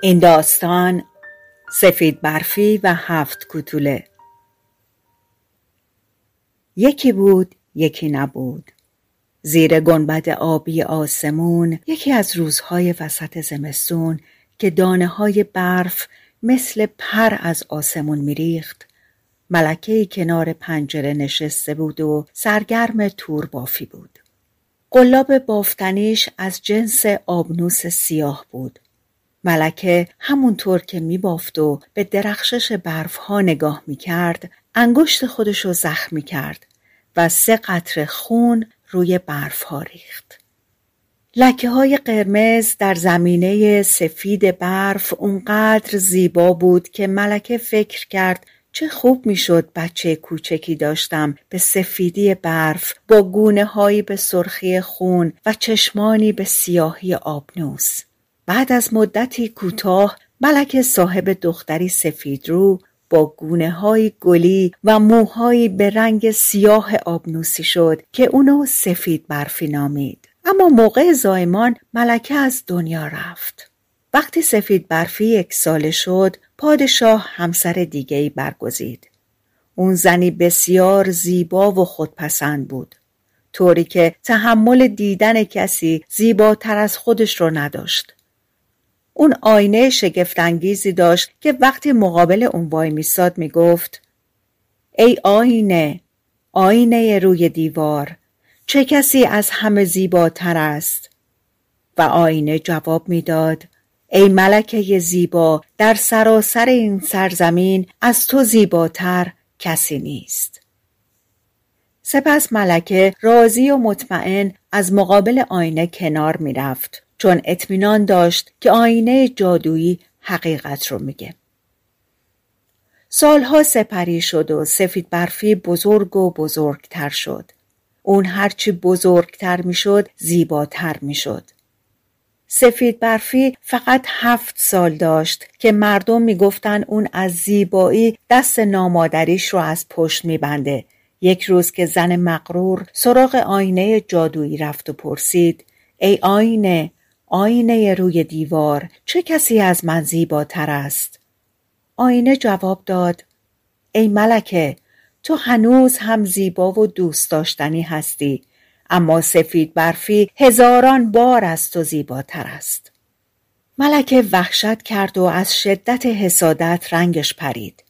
این داستان سفید برفی و هفت کوتوله. یکی بود یکی نبود. زیر گنبد آبی آسمون یکی از روزهای وسط زمستون که دانه های برف مثل پر از آسمون میریخت. ملکه کنار پنجره نشسته بود و سرگرم تور بافی بود. قلاب بافتنیش از جنس آبنوس سیاه بود. ملکه همونطور که میبافت و به درخشش برفها نگاه می‌کرد انگشت خودش رو زخمی کرد و سه قطره خون روی برفها ریخت. لکه های قرمز در زمینه سفید برف اونقدر زیبا بود که ملکه فکر کرد چه خوب می‌شد بچه کوچکی داشتم به سفیدی برف با گونه هایی به سرخی خون و چشمانی به سیاهی آبنوس. بعد از مدتی کوتاه ملک صاحب دختری سفید رو با گونه های گلی و موهایی به رنگ سیاه آبنوسی شد که اونو سفید برفی نامید. اما موقع زایمان ملکه از دنیا رفت. وقتی سفید برفی یک ساله شد پادشاه همسر دیگری برگزید. اون زنی بسیار زیبا و خودپسند بود. طوری که تحمل دیدن کسی زیباتر از خودش رو نداشت. اون آینه شگفتانگیزی داشت که وقتی مقابل اون وای میساد می‌گفت ای آینه آینه روی دیوار چه کسی از همه زیباتر است؟ و آینه جواب می‌داد ای ملکه زیبا در سراسر این سرزمین از تو زیباتر کسی نیست. سپس ملکه راضی و مطمئن از مقابل آینه کنار می‌رفت. چون اطمینان داشت که آینه جادویی حقیقت رو میگه. سالها سپری شد و سفید برفی بزرگ و بزرگتر شد. اون هرچی بزرگتر می‌شد زیباتر می‌شد. سفید برفی فقط هفت سال داشت که مردم می‌گفتن اون از زیبایی دست نامادریش رو از پشت میبنده. یک روز که زن مقرور سراغ آینه جادویی رفت و پرسید ای آینه آینه روی دیوار چه کسی از من زیباتر است؟ آینه جواب داد ای ملکه تو هنوز هم زیبا و دوست داشتنی هستی اما سفید برفی هزاران بار از تو زیباتر است. ملکه وحشت کرد و از شدت حسادت رنگش پرید.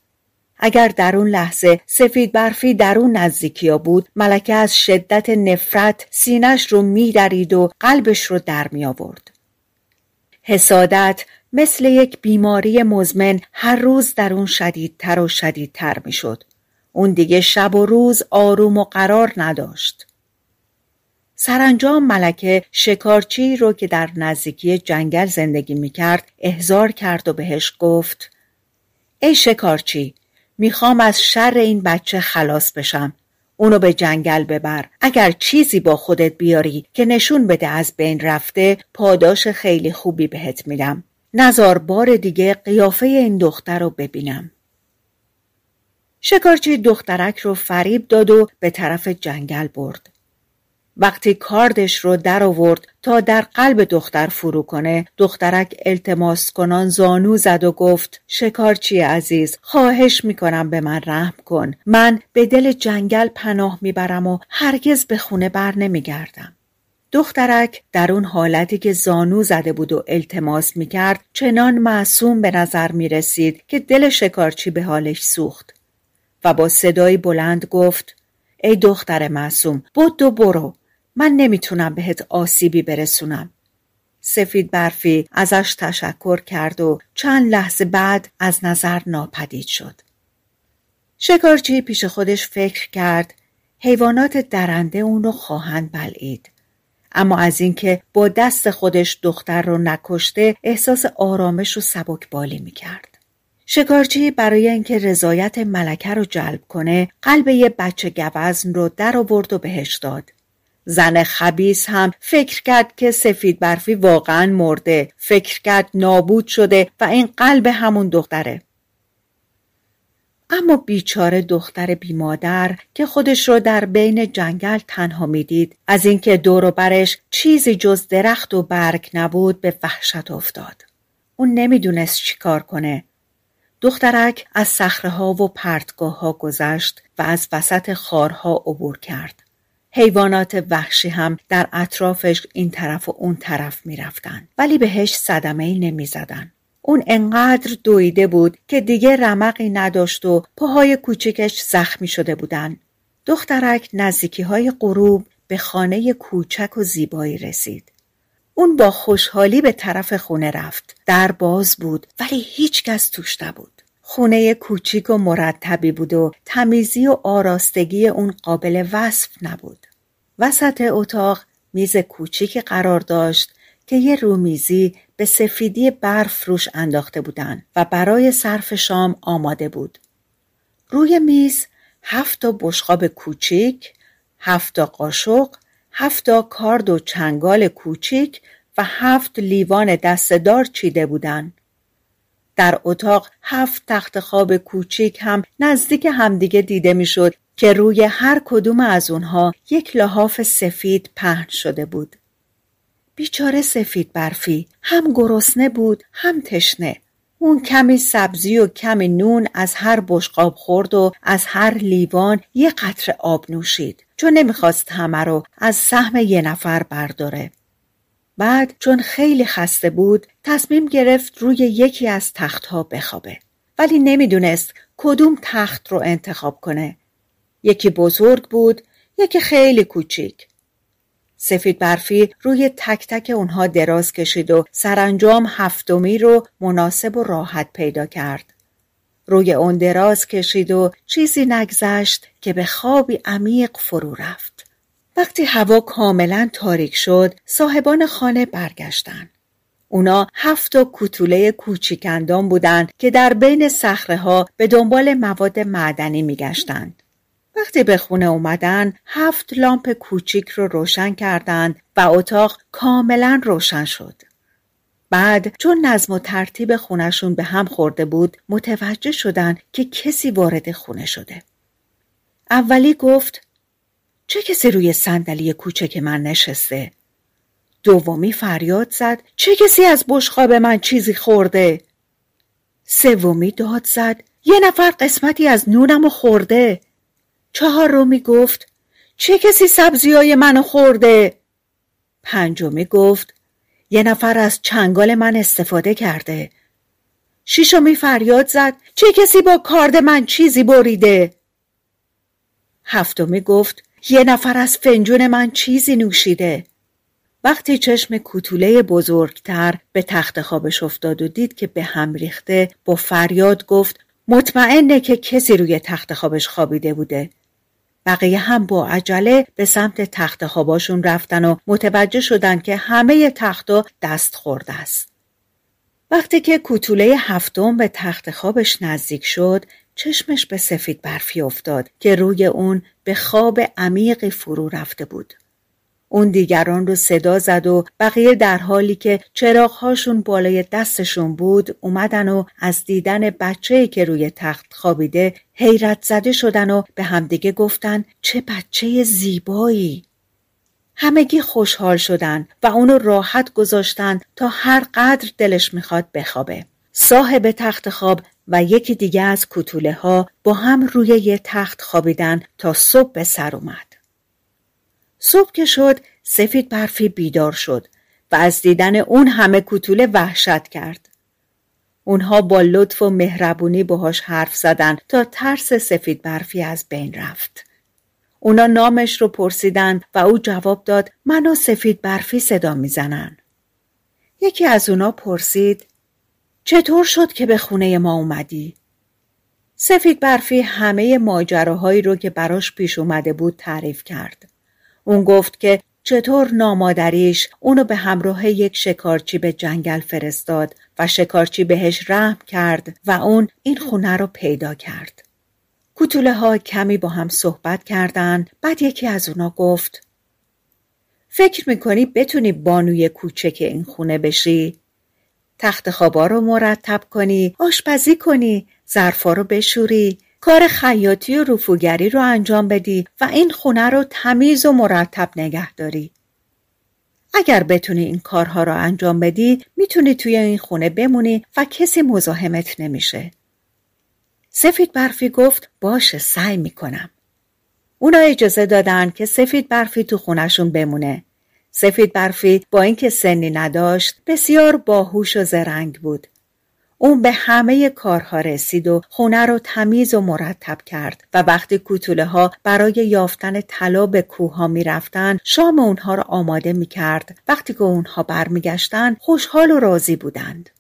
اگر در اون لحظه سفید برفی در اون نزدیکیا بود ملکه از شدت نفرت سینش رو میدرید و قلبش رو در می آورد. حسادت مثل یک بیماری مزمن هر روز در اون شدیدتر و شدیدتر می شد. اون دیگه شب و روز آروم و قرار نداشت. سرانجام ملکه شکارچی رو که در نزدیکی جنگل زندگی می کرد احضار کرد و بهش گفت ای شکارچی می‌خوام از شر این بچه خلاص بشم. اونو به جنگل ببر. اگر چیزی با خودت بیاری که نشون بده از بین رفته پاداش خیلی خوبی بهت میدم. نزار بار دیگه قیافه این دختر رو ببینم. شکارچی دخترک رو فریب داد و به طرف جنگل برد. وقتی کاردش رو در آورد تا در قلب دختر فرو کنه دخترک التماس کنان زانو زد و گفت شکارچی عزیز؟ خواهش می‌کنم به من رحم کن. من به دل جنگل پناه می‌برم و هرگز به خونه بر نمیگردم. دخترک در اون حالتی که زانو زده بود و التماس می‌کرد چنان معصوم به نظر می‌رسید که دل شکارچی به حالش سوخت. و با صدای بلند گفت ای دختر معصوم بود و برو. من نمی‌تونم بهت آسیبی برسونم. سفید برفی ازش تشکر کرد و چند لحظه بعد از نظر ناپدید شد. شکارچی پیش خودش فکر کرد حیوانات درنده اونو خواهند بلعید. اما از اینکه با دست خودش دختر رو نکشته احساس آرامش و سبکبالی می‌کرد. شکارچی برای اینکه رضایت ملکه رو جلب کنه قلب یه بچه گوزن رو در آورد و بهش داد. زن خبیس هم فکر کرد که سفید برفی واقعا مرده. فکر کرد نابود شده و این قلب همون دختره. اما بیچاره دختر بیمادر که خودش رو در بین جنگل تنها می‌دید. از اینکه دور و برش چیزی جز درخت و برگ نبود به وحشت افتاد. اون نمی‌دونست چیکار کنه. دخترک از صخره ها و پرتگاه ها گذشت و از وسط خارها عبور کرد. حیوانات وحشی هم در اطرافش این طرف و اون طرف می رفتن. ولی بهش صدمه ای نمی زدن. اون انقدر دویده بود که دیگه رمقی نداشت و پاهای کوچکش زخمی شده بودن. دخترک نزدیکی های غروب به خانه کوچک و زیبایی رسید. اون با خوشحالی به طرف خونه رفت. در باز بود ولی هیچ کس توش نبود. خونه کوچیک و مرتبی بود و تمیزی و آراستگی اون قابل وصف نبود. وسط اتاق میز کوچیک قرار داشت که یه رومیزی به سفیدی برف روش انداخته بودن و برای صرف شام آماده بود. روی میز هفت تا بشقاب کوچیک، هفت تا قاشق، هفت تا کارد و چنگال کوچیک و هفت لیوان دستدار چیده بودند. در اتاق هفت تخت خواب کوچیک هم نزدیک همدیگه دیده می‌شد که روی هر کدوم از اونها یک لحاف سفید پهن شده بود. بیچاره سفید برفی هم گرسنه بود هم تشنه. اون کمی سبزی و کمی نون از هر بشقاب خورد و از هر لیوان یه قطر آب نوشید چون نمی‌خواست همه رو از سهم یه نفر برداره. بعد چون خیلی خسته بود تصمیم گرفت روی یکی از تختها بخوابه. ولی نمی‌دونست کدوم تخت رو انتخاب کنه. یکی بزرگ بود یکی خیلی کوچیک. سفید برفی روی تک تک اونها دراز کشید و سرانجام هفتمی رو مناسب و راحت پیدا کرد. روی اون دراز کشید و چیزی نگذشت که به خوابی عمیق فرو رفت. وقتی هوا کاملا تاریک شد صاحبان خانه برگشتن. اونا هفت تا کوتوله کوچیکندان بودند که در بین صخره ها به دنبال مواد معدنی میگشتند. وقتی به خونه اومدن هفت لامپ کوچیک رو روشن کردند و اتاق کاملا روشن شد. بعد چون نظم و ترتیب خونشون به هم خورده بود متوجه شدن که کسی وارد خونه شده. اولی گفت چه کسی روی صندلی کوچک من نشسته؟ دومی فریاد زد چه کسی از بشقاب من چیزی خورده؟ سومی داد زد یه نفر قسمتی از نونم خورده چهارمی گفت چه کسی سبزی های منو خورده؟ پنجمی گفت یه نفر از چنگال من استفاده کرده شیشمی فریاد زد چه کسی با کارد من چیزی بریده؟ هفتمی گفت یه نفر از فنجون من چیزی نوشیده وقتی چشم کوتوله بزرگتر به تخت خوابش افتاد و دید که به هم ریخته با فریاد گفت مطمئنه که کسی روی تخت خوابش خوابیده بوده بقیه هم با عجله به سمت تخت خواباشون رفتن و متوجه شدن که همه تختها دست خورده است. وقتی که کوتوله هفتم به تخت خوابش نزدیک شد چشمش به سفید برفی افتاد که روی اون به خواب عمیقی فرو رفته بود. اون دیگران رو صدا زد و بقیه در حالی که چراغهاشون بالای دستشون بود اومدن و از دیدن بچه که روی تخت خوابیده حیرت زده شدن و به همدیگه گفتن چه بچه زیبایی. همگی خوشحال شدن و اونو راحت گذاشتن تا هر قدر دلش می‌خواد بخوابه. صاحب تخت خواب و یکی دیگه از کتوله ها با هم روی یه تخت خوابیدن تا صبح به سر اومد. صبح که شد سفید برفی بیدار شد و از دیدن اون همه کتوله وحشت کرد. اونها با لطف و مهربونی باهاش حرف زدن تا ترس سفید برفی از بین رفت. اونا نامش رو پرسیدن و او جواب داد منو سفید برفی صدا می‌زنن. یکی از اونا پرسید چطور شد که به خونه ما اومدی؟ سفید برفی همه ماجراهایی رو که براش پیش اومده بود تعریف کرد. اون گفت که چطور نامادریش اونو به همراه یک شکارچی به جنگل فرستاد و شکارچی بهش رحم کرد و اون این خونه رو پیدا کرد. کتوله ها کمی با هم صحبت کردن بعد یکی از اونا گفت فکر می‌کنی بتونی بانوی کوچک این خونه بشی؟ تخت خوابا رو مرتب کنی، آشپزی کنی، ظرفا رو بشوری، کار خیاطی و رفوگری رو انجام بدی و این خونه رو تمیز و مرتب نگه داری. اگر بتونی این کارها رو انجام بدی می‌تونی توی این خونه بمونی و کسی مزاحمت نمیشه. سفید برفی گفت باشه سعی می‌کنم. اونا اجازه دادن که سفید برفی تو خونشون بمونه. سفید برفی با اینکه سنی نداشت بسیار باهوش و زرنگ بود. اون به همه کارها رسید و خونه رو تمیز و مرتب کرد و وقتی کوتوله ها برای یافتن طلا به کوه ها می رفتن شام اونها رو آماده می کرد وقتی که اونها برمیگشتن خوشحال و راضی بودند.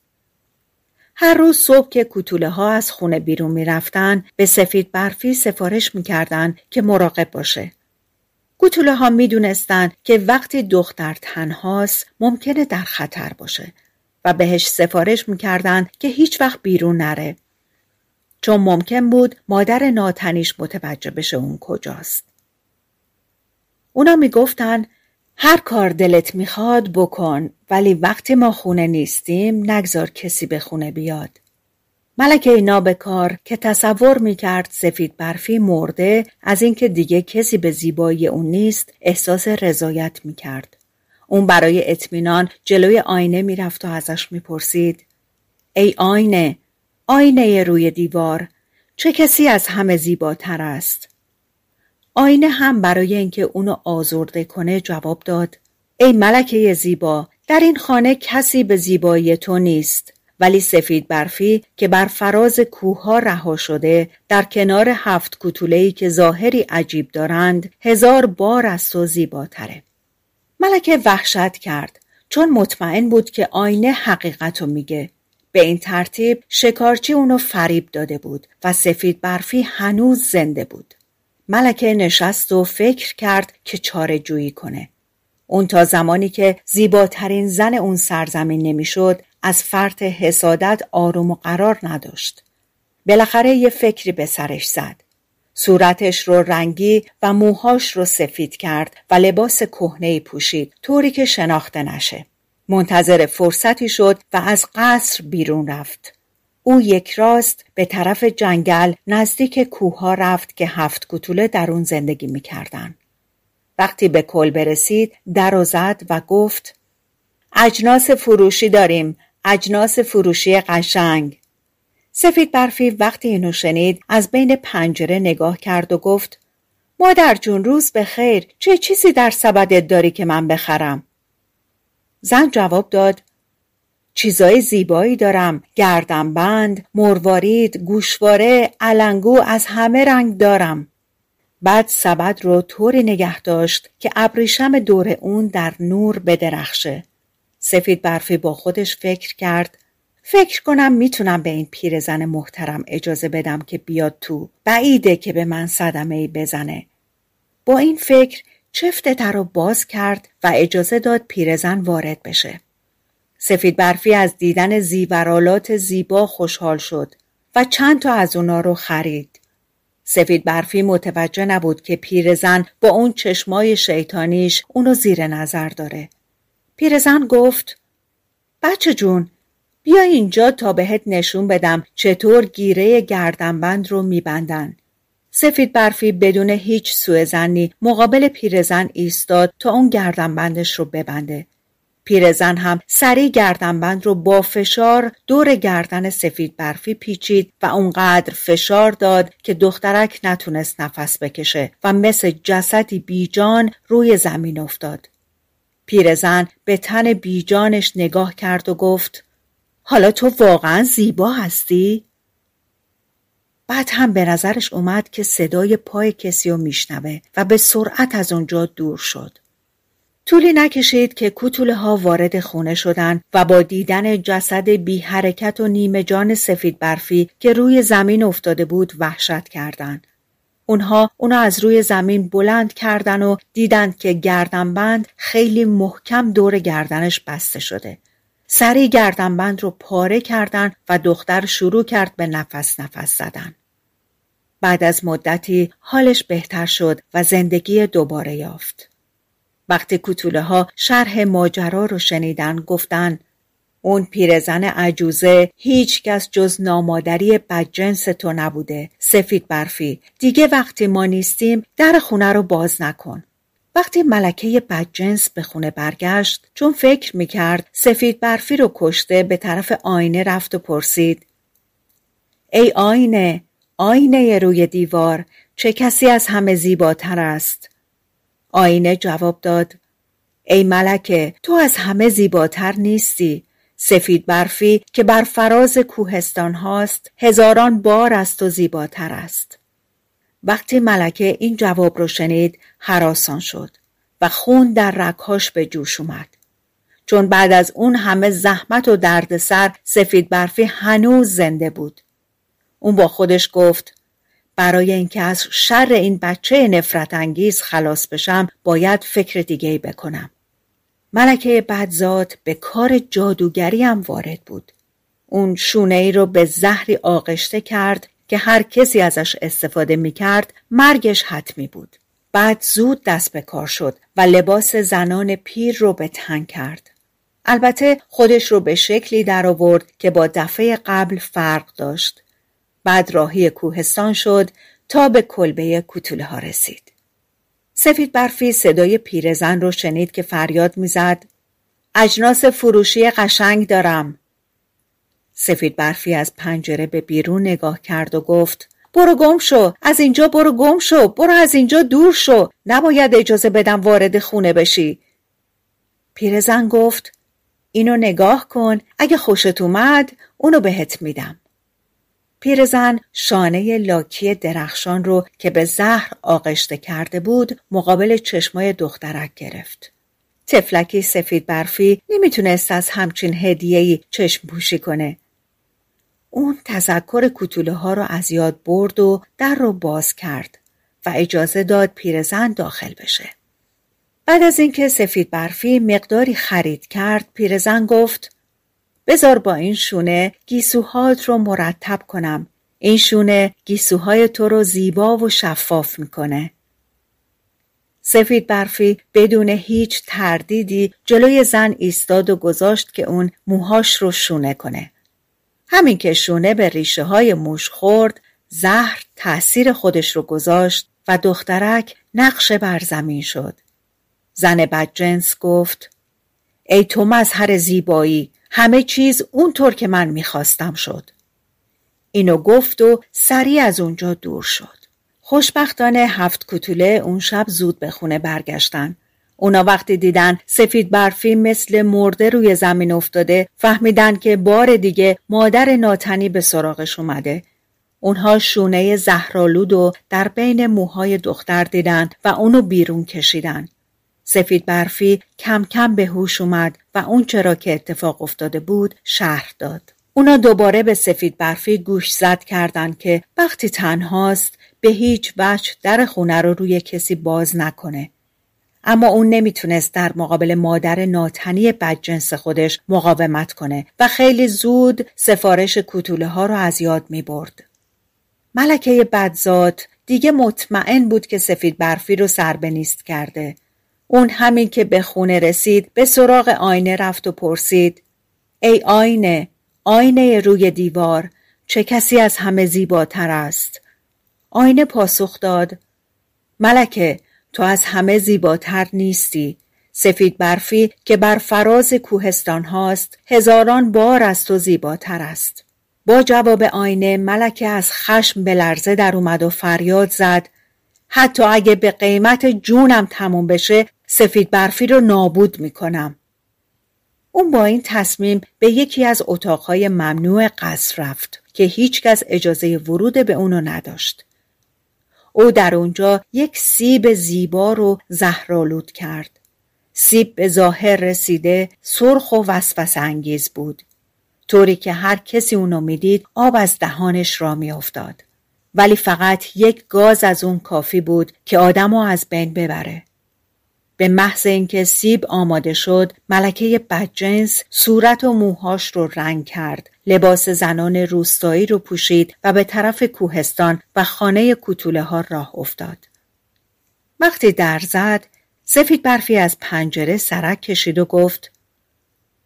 هر روز صبح که کوتوله ها از خونه بیرون می رفتن به سفید برفی سفارش می کردن که مراقب باشه. کوتوله ها می دونستن که وقتی دختر تنهاست ممکنه در خطر باشه و بهش سفارش می‌کردن که هیچ وقت بیرون نره چون ممکن بود مادر ناتنیش متوجه بشه اون کجاست. اونا می‌گفتن هر کار دلت می‌خواد بکن ولی وقتی ما خونه نیستیم نگذار کسی به خونه بیاد. ملکه نابکار که تصور می‌کرد سفید برفی مرده از اینکه دیگه کسی به زیبایی اون نیست احساس رضایت می‌کرد. اون برای اطمینان جلوی آینه می‌رفت و ازش می‌پرسید ای آینه آینه روی دیوار چه کسی از همه زیباتر است آینه هم برای اینکه اونو آزرده کنه جواب داد ای ملکه زیبا در این خانه کسی به زیبایی تو نیست ولی سفید برفی که بر فراز کوه رها شده در کنار هفت کتولهی که ظاهری عجیب دارند هزار بار از تو زیباتره ملکه وحشت کرد چون مطمئن بود که آینه حقیقت رو میگه. به این ترتیب شکارچی اونو فریب داده بود و سفید برفی هنوز زنده بود. ملکه نشست و فکر کرد که چاره جویی کنه. اون تا زمانی که زیباترین زن اون سرزمین نمی‌شد از فرط حسادت آروم و قرار نداشت. بالاخره یه فکری به سرش زد. صورتش رو رنگی و موهاش رو سفید کرد و لباس کهنه پوشید طوری که شناخته نشه. منتظر فرصتی شد و از قصر بیرون رفت. او یک راست به طرف جنگل نزدیک کوه رفت که هفت کتوله در اون زندگی می‌کردن. وقتی به کل برسید در و زد و گفت اجناس فروشی داریم اجناس فروشی قشنگ. سفید برفی وقتی اینو شنید از بین پنجره نگاه کرد و گفت مادر جون روز به خیر چه چیزی در سبدت داری که من بخرم؟ زن جواب داد چیزای زیبایی دارم. گردنبند، مروارید، گوشواره، علنگو از همه رنگ دارم. بعد سبد رو طوری نگه داشت که ابریشم دور اون در نور بدرخشه. سفید برفی با خودش فکر کرد. فکر کنم می‌تونم به این پیرزن محترم اجازه بدم که بیاد تو. بعیده که به من صدمه ای بزنه. با این فکر چفت در رو باز کرد و اجازه داد پیرزن وارد بشه. سفید برفی از دیدن زیورالات زیبا خوشحال شد و چند تا از اونا رو خرید. سفید برفی متوجه نبود که پیرزن با اون چشمای شیطانیش اونو زیر نظر داره. پیرزن گفت بچه جون بیا اینجا تا بهت نشون بدم چطور گیره گردنبند رو میبندن. سفید برفی بدون هیچ سوء زنی مقابل پیرزن ایستاد تا اون گردنبندش رو ببنده. پیرزن هم سری گردنبند رو با فشار دور گردن سفید برفی پیچید و اونقدر فشار داد که دخترک نتونست نفس بکشه و مثل جسدی بیجان روی زمین افتاد. پیرزن به تن بیجانش نگاه کرد و گفت حالا تو واقعا زیبا هستی؟ بعد هم به نظرش اومد که صدای پای کسی رو میشنوه و به سرعت از اونجا دور شد. طولی نکشید که کتوله ها وارد خونه شدن و با دیدن جسد بی حرکت و نیمه جان سفید برفی که روی زمین افتاده بود وحشت کردند. اونها اونو از روی زمین بلند کردن و دیدند که گردنبند خیلی محکم دور گردنش بسته شده. سری گردنبند رو پاره کردن و دختر شروع کرد به نفس نفس زدن. بعد از مدتی حالش بهتر شد و زندگی دوباره یافت. وقتی کتوله ها شرح ماجرا رو شنیدن گفتن اون پیرزن عجوزه هیچ کس جز نامادری بدجنس تو نبوده. سفید برفی. دیگه وقتی ما نیستیم در خونه رو باز نکن. وقتی ملکه بدجنس به خونه برگشت چون فکر می‌کرد سفید برفی رو کشته به طرف آینه رفت و پرسید ای آینه آینه روی دیوار چه کسی از همه زیباتر است؟ آینه جواب داد ای ملکه تو از همه زیباتر نیستی. سفید برفی که بر فراز کوهستان هاست هزاران بار است و زیباتر است. وقتی ملکه این جواب رو شنید حراسان شد و خون در رکاش به جوش اومد. چون بعد از اون همه زحمت و دردسر سفید برفی هنوز زنده بود. اون با خودش گفت برای اینکه از شر این بچه نفرت انگیز خلاص بشم باید فکر دیگه بکنم. ملکه بدزاد به کار جادوگری هم وارد بود. اون شونه ای رو به زهری آغشته کرد که هر کسی ازش استفاده می کرد مرگش حتمی بود. بعد زود دست به کار شد و لباس زنان پیر رو به تن کرد. البته خودش رو به شکلی در آورد که با دفعه قبل فرق داشت. بعد راهی کوهستان شد تا به کلبه کتوله ها رسید. سفید برفی صدای پیرزن رو شنید که فریاد می‌زد. اجناس فروشی قشنگ دارم. سفید برفی از پنجره به بیرون نگاه کرد و گفت برو گم شو از اینجا برو گم شو برو از اینجا دور شو نباید اجازه بدم وارد خونه بشی. پیرزن گفت اینو نگاه کن اگه خوشت اومد اونو بهت میدم. پیرزن شانه لاکی درخشان رو که به زهر آغشته کرده بود مقابل چشمای دخترک گرفت. تفلکی سفید برفی نمی‌تونست از همچین هدیهی چشم پوشی کنه. اون تذکر کتوله ها رو از یاد برد و در رو باز کرد و اجازه داد پیرزن داخل بشه. بعد از اینکه سفید برفی مقداری خرید کرد پیرزن گفت بزار با این شونه گیسوهات رو مرتب کنم. این شونه گیسوهای تو رو زیبا و شفاف می‌کنه. سفید برفی بدون هیچ تردیدی جلوی زن ایستاد و گذاشت که اون موهاش رو شونه کنه. همین که شونه به ریشه های موش خورد زهر تأثیر خودش رو گذاشت و دخترک نقش بر زمین شد. زن بدجنس گفت ای تو مظهر زیبایی همه چیز اونطور که من می‌خواستم شد. اینو گفت و سریع از اونجا دور شد. خوشبختانه هفت کتوله اون شب زود به خونه برگشتن. اونا وقتی دیدن سفید برفی مثل مرده روی زمین افتاده فهمیدن که بار دیگه مادر ناتنی به سراغش اومده. اونها شونه زهرالود و در بین موهای دختر دیدن و اونو بیرون کشیدن. سفید برفی کم کم به هوش اومد و اون چرا که اتفاق افتاده بود شهر داد. اونا دوباره به سفید برفی گوش زد کردند که وقتی تنهاست به هیچ وجه در خونه رو روی کسی باز نکنه. اما اون نمی‌تونست در مقابل مادر ناتنی بدجنس خودش مقاومت کنه و خیلی زود سفارش کتوله ها رو از یاد می برد. ملکه بدزاد دیگه مطمئن بود که سفید برفی رو سربنیست کرده اون همین که به خونه رسید به سراغ آینه رفت و پرسید ای آینه آینه روی دیوار چه کسی از همه زیباتر است؟ آینه پاسخ داد ملکه تو از همه زیباتر نیستی. سفید برفی که بر فراز کوهستان هاست هزاران بار از تو زیباتر است. با جواب آینه ملکه از خشم به لرزه در اومد و فریاد زد حتی اگه به قیمت جونم تموم بشه سفید برفی رو نابود می‌کنم. اون با این تصمیم به یکی از اتاقهای ممنوع قصر رفت که هیچکس اجازه ورود به اونو نداشت. او در اونجا یک سیب زیبا رو زهرالود کرد. سیب به ظاهر رسیده سرخ و وسوس انگیز بود. طوری که هر کسی اونو می‌دید آب از دهانش را میافتاد. ولی فقط یک گاز از اون کافی بود که آدم از بین ببره. به محض اینکه سیب آماده شد ملکه بدجنس صورت و موهاش رو رنگ کرد. لباس زنان روستایی رو پوشید و به طرف کوهستان و خانه کوتوله ها راه افتاد. وقتی در زد سفید برفی از پنجره سرک کشید و گفت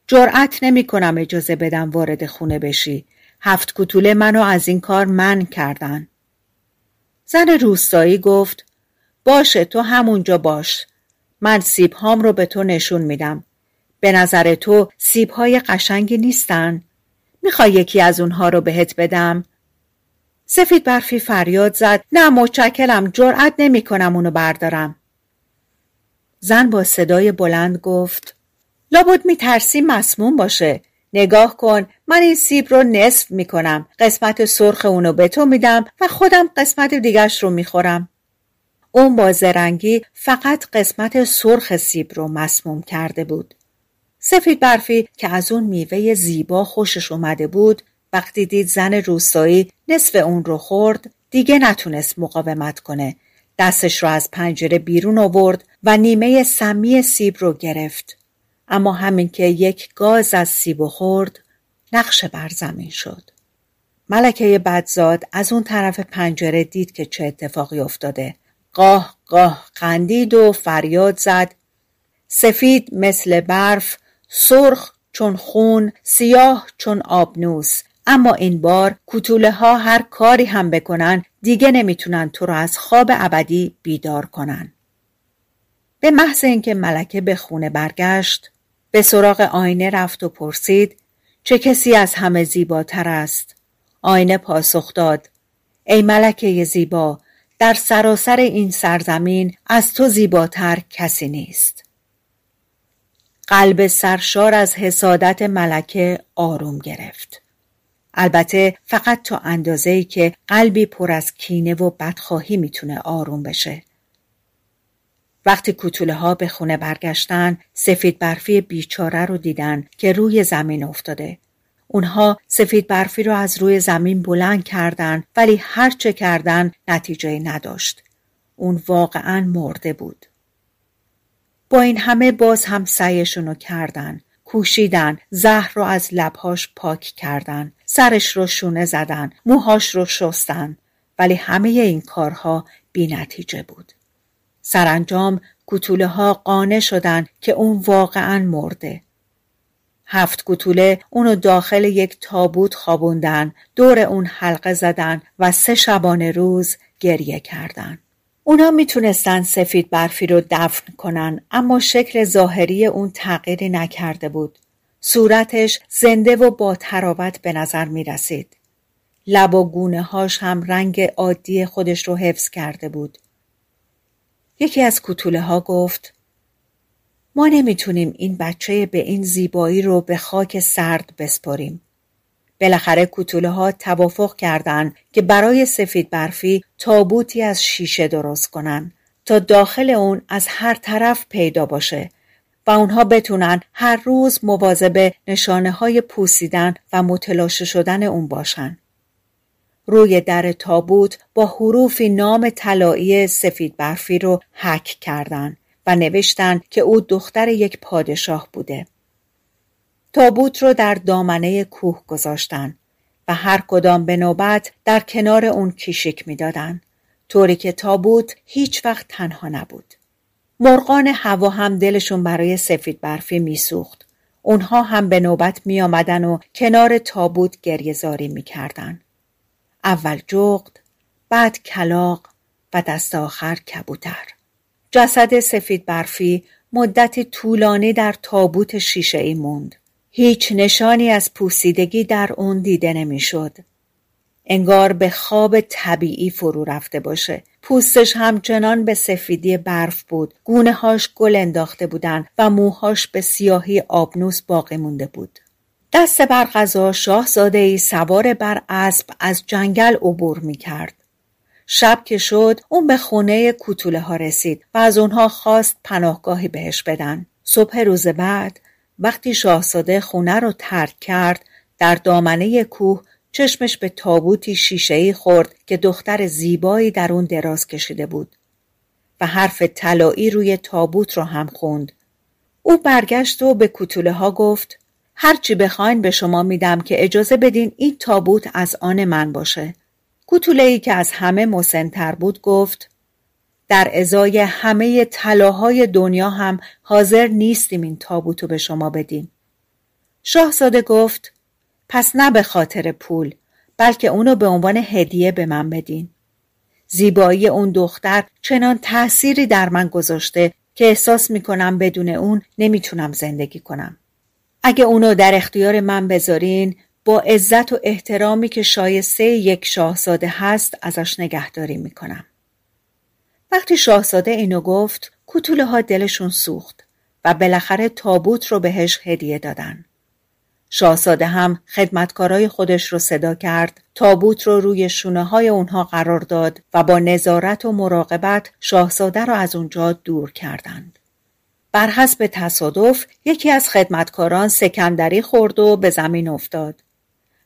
جرأت نمی کنم اجازه بدم وارد خونه بشی. هفت کوتوله منو از این کار من کردن. زن روستایی گفت باشه تو همونجا باش. من سیب هام رو به تو نشون میدم. به نظر تو سیب های قشنگی نیستن؟ می‌خوای یکی از اونها رو بهت بدم؟ سفید برفی فریاد زد نه متشکرم نمی کنم اونو بردارم. زن با صدای بلند گفت لابد میترسی مسموم باشه نگاه کن من این سیب رو نصف می‌کنم قسمت سرخ اونو به تو میدم و خودم قسمت دیگرش رو می‌خورم اون با زرنگی فقط قسمت سرخ سیب رو مسموم کرده بود. سفید برفی که از اون میوه زیبا خوشش اومده بود وقتی دید زن روستایی نصف اون رو خورد دیگه نتونست مقاومت کنه. دستش رو از پنجره بیرون آورد و نیمه سمی سیب رو گرفت. اما همین که یک گاز از سیب خورد نقش بر زمین شد. ملکه بدزاد از اون طرف پنجره دید که چه اتفاقی افتاده. قاه قاه خندید و فریاد زد. سفید مثل برف سرخ چون خون سیاه چون آبنوس. اما این بار کتوله ها هر کاری هم بکنن دیگه نمی‌تونن تو رو از خواب ابدی بیدار کنن. به محض اینکه ملکه به خونه برگشت به سراغ آینه رفت و پرسید چه کسی از همه زیباتر است؟ آینه پاسخ داد ای ملکه زیبا در سراسر این سرزمین از تو زیباتر کسی نیست. قلب سرشار از حسادت ملکه آروم گرفت. البته فقط تا اندازه‌ای که قلبی پر از کینه و بدخواهی می‌تونه آروم بشه. وقتی کوتوله ها به خونه برگشتن سفید برفی بیچاره رو دیدن که روی زمین افتاده. اونها سفید برفی رو از روی زمین بلند کردن ولی هر چه کردن نتیجه نداشت. اون واقعا مرده بود. با این همه باز هم سعیشونو کردن. کوشیدن زهر رو از لبهاش پاک کردن. سرش رو شونه زدن. موهاش رو شستن. ولی همه این کارها بی نتیجه بود. سرانجام کتوله ها قانه شدن که اون واقعا مرده. هفت گتوله اونو داخل یک تابوت خوابوندن دور اون حلقه زدن و سه شبانه روز گریه کردن. اونا می‌تونستن سفید برفی رو دفن کنن اما شکل ظاهری اون تغییری نکرده بود. صورتش زنده و با تراوت به نظر می رسید. لب و گونه هاش هم رنگ عادی خودش رو حفظ کرده بود. یکی از کتوله ها گفت ما نمی‌تونیم این بچه به این زیبایی رو به خاک سرد بسپاریم. بالاخره کتوله ها توافق کردند که برای سفید برفی تابوتی از شیشه درست کنن تا داخل اون از هر طرف پیدا باشه و اونها بتونن هر روز مواظب نشانه های پوسیدن و متلاشه شدن اون باشن. روی در تابوت با حروفی نام طلایی سفید برفی رو حک کردند و نوشتند که او دختر یک پادشاه بوده. تابوت رو در دامنه کوه گذاشتن و هر کدام به نوبت در کنار اون کیشک می‌دادند طوری که تابوت هیچ وقت تنها نبود. مرغان هوا هم دلشون برای سفید برفی میسوخت. اونها هم به نوبت می آمدن و کنار تابوت گریزاری می کردن. اول جغد، بعد کلاق و دست آخر کبوتر. جسد سفید برفی مدتی طولانی در تابوت شیشه ای موند. هیچ نشانی از پوسیدگی در اون دیده نمی‌شد. انگار به خواب طبیعی فرو رفته باشه. پوستش همچنان به سفیدی برف بود. گونه هاش گل انداخته بودن و موهاش به سیاهی آبنوس باقی مونده بود. دست بر غذا شاهزاده ای سوار بر اسب از جنگل عبور می کرد. شب که شد اون به خونه کوتوله ها رسید و از اونها خواست پناهگاهی بهش بدن. صبح روز بعد وقتی شاهزاده خونه رو ترک کرد در دامنه کوه چشمش به تابوتی شیشهای خورد که دختر زیبایی در اون دراز کشیده بود و حرف طلایی روی تابوت رو هم خوند. او برگشت و به کتوله ها گفت هرچی بخواین به شما میدم که اجازه بدین این تابوت از آن من باشه. کتوله ای که از همه مسنتر بود گفت در ازای همه طلاهای دنیا هم حاضر نیستیم این تابوتو به شما بدیم. شاهزاده گفت پس نه به خاطر پول بلکه اونو به عنوان هدیه به من بدین. زیبایی اون دختر چنان تأثیری در من گذاشته که احساس می‌کنم بدون اون نمی‌تونم زندگی کنم. اگه اونو در اختیار من بذارین با عزت و احترامی که شایسته یک شاهزاده هست ازش نگهداری می‌کنم. وقتی شاهزاده اینو گفت کتوله ها دلشون سوخت و بالاخره تابوت رو بهش هدیه دادن. شاهزاده هم خدمتکارای خودش رو صدا کرد تابوت رو روی شونه های اونها قرار داد و با نظارت و مراقبت شاهزاده رو از اونجا دور کردند. بر حسب تصادف یکی از خدمتکاران سکندری خورد و به زمین افتاد.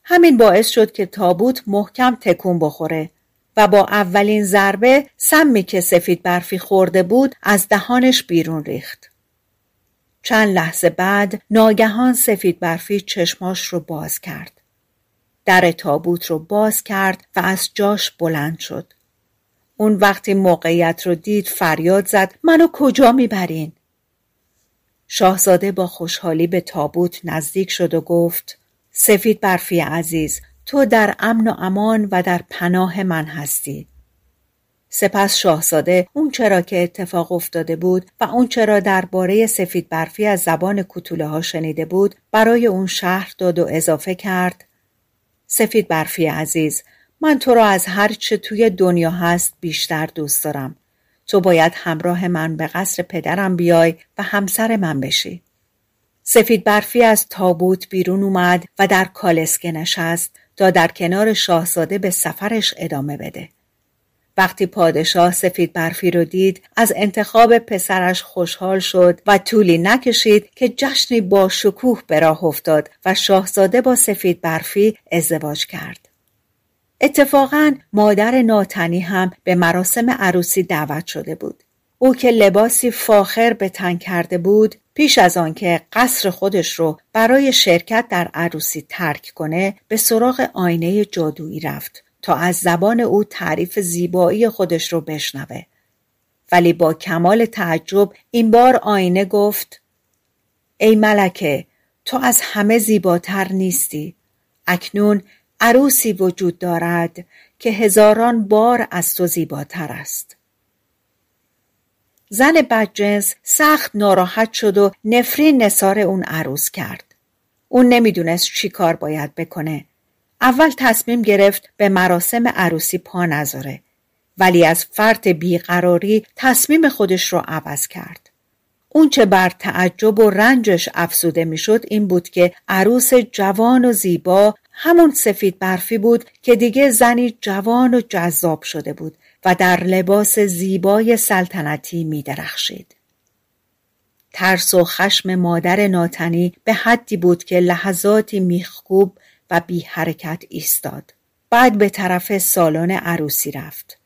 همین باعث شد که تابوت محکم تکون بخوره و با اولین ضربه سمی که سفید برفی خورده بود از دهانش بیرون ریخت. چند لحظه بعد ناگهان سفید برفی چشماش رو باز کرد. در تابوت رو باز کرد و از جاش بلند شد. اون وقتی موقعیت رو دید فریاد زد منو کجا می‌برین؟ شاهزاده با خوشحالی به تابوت نزدیک شد و گفت سفید برفی عزیز تو در امن و امان و در پناه من هستی. سپس شاهزاده اون چرا که اتفاق افتاده بود و اون چرا درباره سفید برفی از زبان کتوله ها شنیده بود برای اون شهر داد و اضافه کرد سفید برفی عزیز من تو را از هر چه توی دنیا هست بیشتر دوست دارم تو باید همراه من به قصر پدرم بیای و همسر من بشی سفید برفی از تابوت بیرون اومد و در کالسکه نشست تا در کنار شاهزاده به سفرش ادامه بده وقتی پادشاه سفید برفی رو دید از انتخاب پسرش خوشحال شد و طولی نکشید که جشنی با شکوه به راه افتاد و شاهزاده با سفید برفی ازدواج کرد. اتفاقا مادر ناتنی هم به مراسم عروسی دعوت شده بود. او که لباسی فاخر به تن کرده بود پیش از آنکه قصر خودش رو برای شرکت در عروسی ترک کنه به سراغ آینه جادویی رفت تا از زبان او تعریف زیبایی خودش رو بشنوه. ولی با کمال تعجب این بار آینه گفت ای ملکه تو از همه زیباتر نیستی. اکنون عروسی وجود دارد که هزاران بار از تو زیباتر است. زن بدجنس سخت ناراحت شد و نفرین نصار اون عروس کرد. اون نمی‌دونست چی کار باید بکنه اول تصمیم گرفت به مراسم عروسی پا نذاره ولی از فرط بیقراری تصمیم خودش رو عوض کرد. اونچه بر تعجب و رنجش افسوده می‌شد این بود که عروس جوان و زیبا همون سفید برفی بود که دیگه زنی جوان و جذاب شده بود و در لباس زیبای سلطنتی می درخشید. ترس و خشم مادر ناتنی به حدی بود که لحظاتی میخکوب و بی حرکت ایستاد. بعد به طرف سالن عروسی رفت.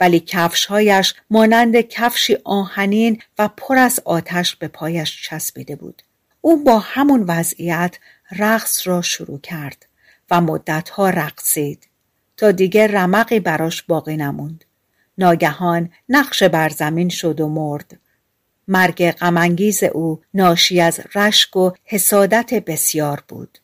ولی کفشهایش مانند کفشی آهنین و پر از آتش به پایش چسبیده بود. او با همون وضعیت رقص را شروع کرد و مدتها رقصید تا دیگه رمقی براش باقی نموند. ناگهان نقش بر زمین شد و مرد. مرگ غمانگیز او ناشی از رشک و حسادت بسیار بود.